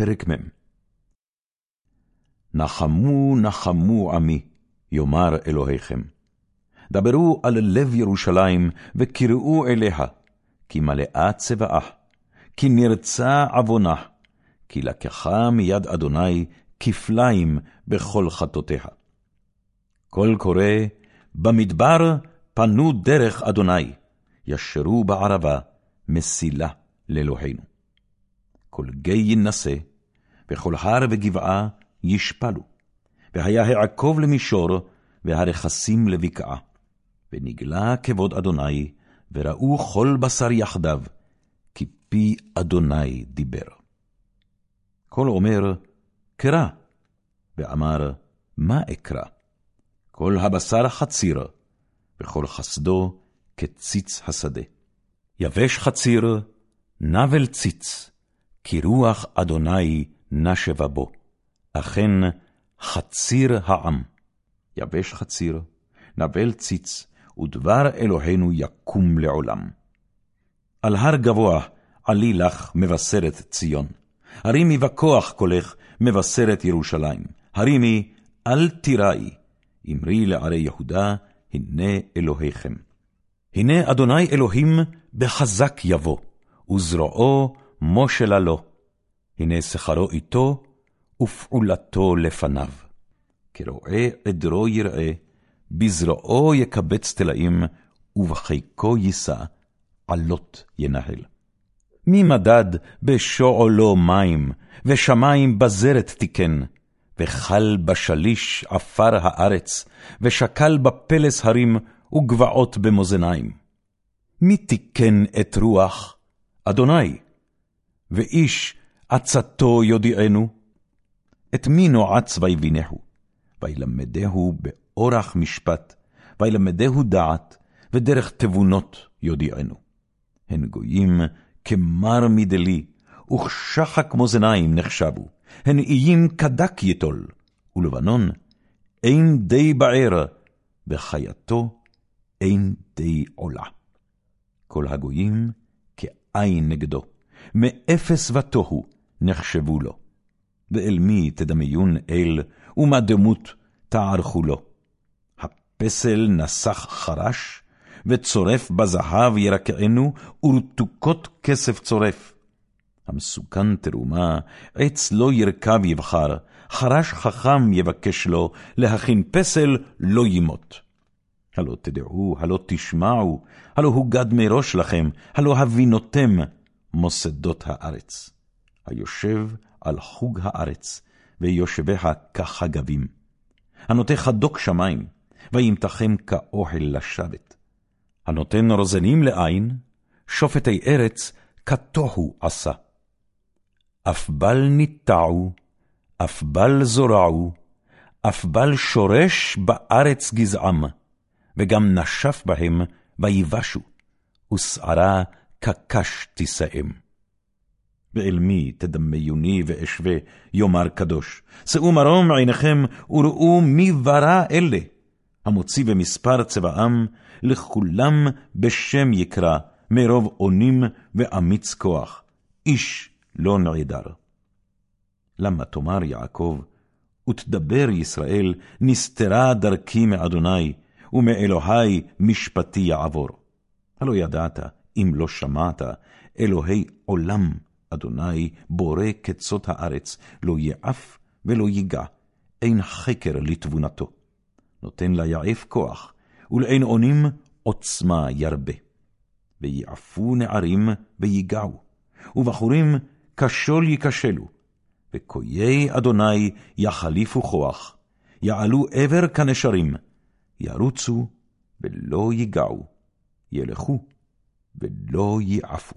פרק מ. נחמו נחמו עמי, יאמר אלוהיכם. דברו על לב ירושלים, וקראו אליה, כי מלאה צבאה, כי נרצה עוונה, כי לקחה מיד אדוני כפליים בכל חטאותיה. קול קורא, במדבר פנו דרך אדוני, ישרו בערבה, מסילה לאלוהינו. כל גיא ינסה, וכל הר וגבעה ישפלו, והיה העקב למישור, והרכסים לבקעה. ונגלה כבוד אדוני, וראו כל בשר יחדיו, כי פי אדוני דיבר. כל אומר, קרא, ואמר, מה אקרא? כל הבשר חציר, וכל חסדו כציץ השדה. יבש חציר, נבל ציץ, כי רוח אדוני נשבה בו, אכן חציר העם. יבש חציר, נבל ציץ, ודבר אלוהינו יקום לעולם. על הר גבוה עלי לך מבשרת ציון, הרימי בכוח קולך מבשרת ירושלים, הרימי אל תיראי, אמרי לערי יהודה, הנה אלוהיכם. הנה אדוני אלוהים בחזק יבוא, וזרועו מושלה לו. הנה שכרו איתו, ופעולתו לפניו. כרועה עדרו יראה, בזרועו יקבץ תלאים, ובחיקו יישא, עלות ינהל. מי מדד בשועלו מים, ושמים בזרת תיקן, וחל בשליש עפר הארץ, ושקל בפלס הרים, וגבעות במאזניים. מי תיקן את רוח? אדוני. ואיש עצתו יודיענו. את מי נועץ ויבינהו? וילמדהו באורח משפט, וילמדהו דעת, ודרך תבונות יודיענו. הן גויים כמר מדלי, וכשחק מאזניים נחשבו, הן איים כדק יטול, ולבנון אין די בער, וחייתו אין די עולה. כל הגויים כעין נגדו, מאפס ותוהו נחשבו לו. ואל מי תדמיון אל, ומה דמות תערכו לו. הפסל נסח חרש, וצורף בזהב ירקענו, ורתוקות כסף צורף. המסוכן תרומה, עץ לא ירכב יבחר, חרש חכם יבקש לו, להכין פסל לא ימות. הלא תדעו, הלא תשמעו, הלא הוגד מראש לכם, הלא הבינותם מוסדות הארץ. היושב על חוג הארץ, ויושביה כחגבים. הנוטה חדוק שמים, וימתחם כאוהל לשבת. הנותן רוזנים לעין, שופטי ארץ, כתוהו עשה. אף בל ניטעו, אף בל זורעו, אף בל שורש בארץ גזעם, וגם נשף בהם ויבשו, ושערה כקש תישאם. ואל מי תדמיוני ואשווה, יאמר קדוש, שאו מרום עיניכם, וראו מי ברא אלה, המוציא במספר צבאם, לכולם בשם יקרא, מרוב אונים ואמיץ כוח, איש לא נעדר. למה תאמר יעקב, ותדבר ישראל, נסתרה דרכי מאדוני, ומאלוהי משפטי יעבור. הלא ידעת, אם לא שמעת, אלוהי עולם, אדוני, בורא קצות הארץ, לא יעף ולא ייגע, אין חקר לתבונתו. נותן ליעף כוח, ולאין אונים עוצמה ירבה. ויעפו נערים ויגעו, ובחורים כשול ייכשלו, וכויי אדוני יחליפו כוח, יעלו עבר כנשרים, ירוצו ולא ייגעו, ילכו ולא ייעפו.